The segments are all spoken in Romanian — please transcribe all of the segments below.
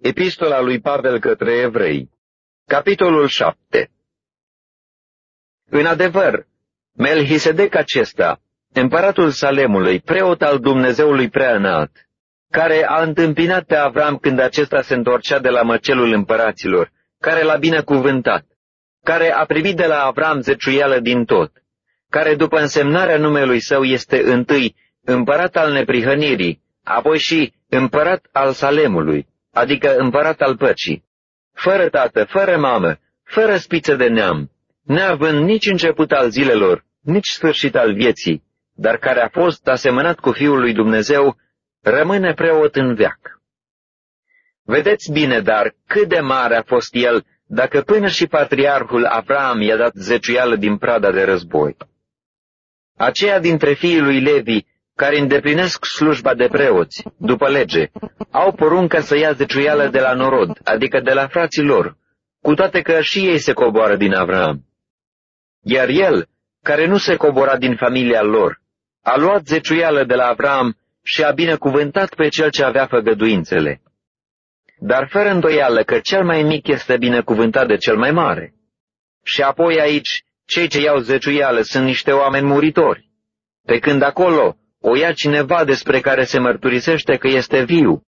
Epistola lui Pavel către evrei Capitolul 7 În adevăr, Melchisedec acesta, împăratul Salemului, preot al Dumnezeului prea înalt, care a întâmpinat pe Avram când acesta se întorcea de la măcelul împăraților, care l-a binecuvântat, care a privit de la Avram zeciuială din tot, care după însemnarea numelui său este întâi împărat al neprihănirii, apoi și împărat al Salemului, adică împărat al păcii, fără tată, fără mamă, fără spiță de neam, neavând nici început al zilelor, nici sfârșit al vieții, dar care a fost asemănat cu Fiul lui Dumnezeu, rămâne preot în veac. Vedeți bine, dar, cât de mare a fost el, dacă până și patriarhul Avram i-a dat zeciuială din prada de război. Aceia dintre fiii lui Levi, care îndeplinesc slujba de preoți, după lege, au poruncă să ia zeciuială de la norod, adică de la frații lor, cu toate că și ei se coboară din Avram. Iar el, care nu se cobora din familia lor, a luat zeciuială de la Avram și a binecuvântat pe cel ce avea făgăduințele. Dar fără îndoială că cel mai mic este binecuvântat de cel mai mare. Și apoi aici, cei ce iau zeciuială sunt niște oameni muritori, pe când acolo o ia cineva despre care se mărturisește că este viu.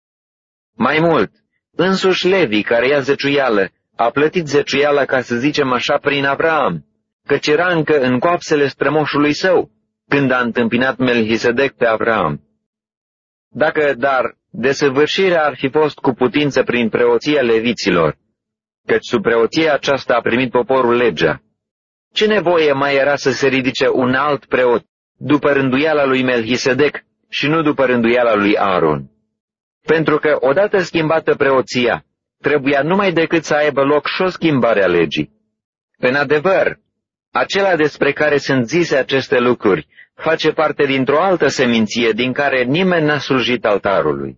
Mai mult, însuși Levi, care ia zeciuială, a plătit zeciuiala, ca să zicem așa, prin Avram, căci era încă în coapsele strămoșului său, când a întâmpinat Melchisedec pe Avram. Dacă, dar, desăvârșirea ar fi fost cu putință prin preoția leviților, căci sub preoția aceasta a primit poporul legea, ce nevoie mai era să se ridice un alt preot după rânduiala lui Melchisedec și nu după rânduiala lui Aaron? Pentru că, odată schimbată preoția, trebuia numai decât să aibă loc și o schimbare a legii. În adevăr, acela despre care sunt zise aceste lucruri face parte dintr-o altă seminție din care nimeni n-a slujit altarului.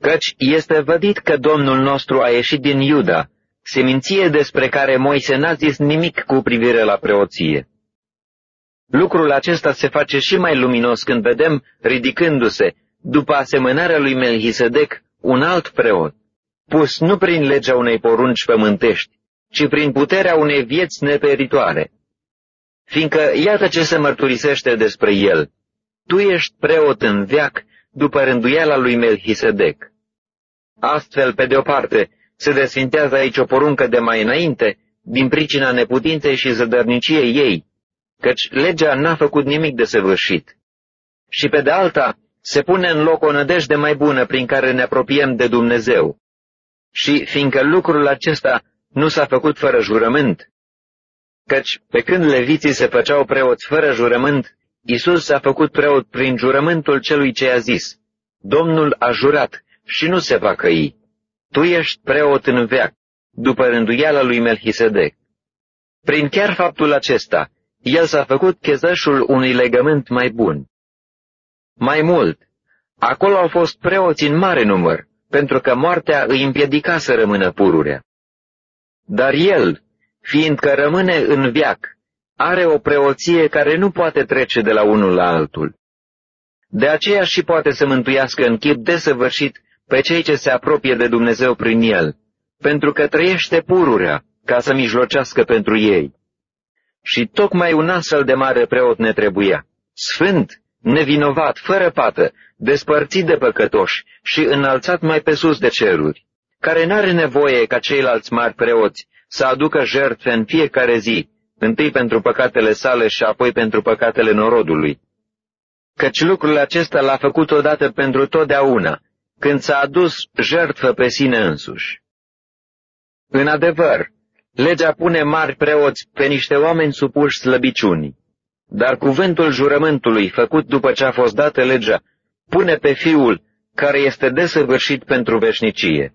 Căci este vădit că Domnul nostru a ieșit din Iuda, seminție despre care Moise n-a zis nimic cu privire la preoție. Lucrul acesta se face și mai luminos când vedem, ridicându-se, după asemănarea lui Melchisedec, un alt preot, pus nu prin legea unei porunci pământești, ci prin puterea unei vieți neperitoare. Fiindcă iată ce se mărturisește despre el, tu ești preot în veac după rânduiala lui Melchisedec. Astfel, pe de o parte, se desfintează aici o poruncă de mai înainte, din pricina neputinței și zădărniciei ei, căci legea n-a făcut nimic de săvârșit. Și pe de alta, se pune în loc o nădejde mai bună prin care ne apropiem de Dumnezeu. Și fiindcă lucrul acesta nu s-a făcut fără jurământ, căci pe când leviții se făceau preoți fără jurământ, Isus s-a făcut preot prin jurământul celui ce a zis, Domnul a jurat și nu se va căi. Tu ești preot în veac, după rânduiala lui Melchisedec. Prin chiar faptul acesta, el s-a făcut chezășul unui legământ mai bun. Mai mult, acolo au fost preoți în mare număr, pentru că moartea îi împiedica să rămână pururea. Dar el, fiindcă rămâne în viac, are o preoție care nu poate trece de la unul la altul. De aceea și poate să mântuiască în chip desăvârșit pe cei ce se apropie de Dumnezeu prin el, pentru că trăiește pururea ca să mijlocească pentru ei. Și tocmai un astfel de mare preot ne trebuia, sfânt, nevinovat, fără pată, despărțit de păcătoși și înalțat mai pe sus de ceruri, care n-are nevoie ca ceilalți mari preoți să aducă jertfe în fiecare zi, întâi pentru păcatele sale și apoi pentru păcatele norodului. Căci lucrul acesta l-a făcut odată pentru totdeauna, când s-a adus jertfă pe sine însuși. În adevăr, legea pune mari preoți pe niște oameni supuși slăbiciunii, dar cuvântul jurământului făcut după ce a fost dată legea pune pe fiul care este desăvârșit pentru veșnicie.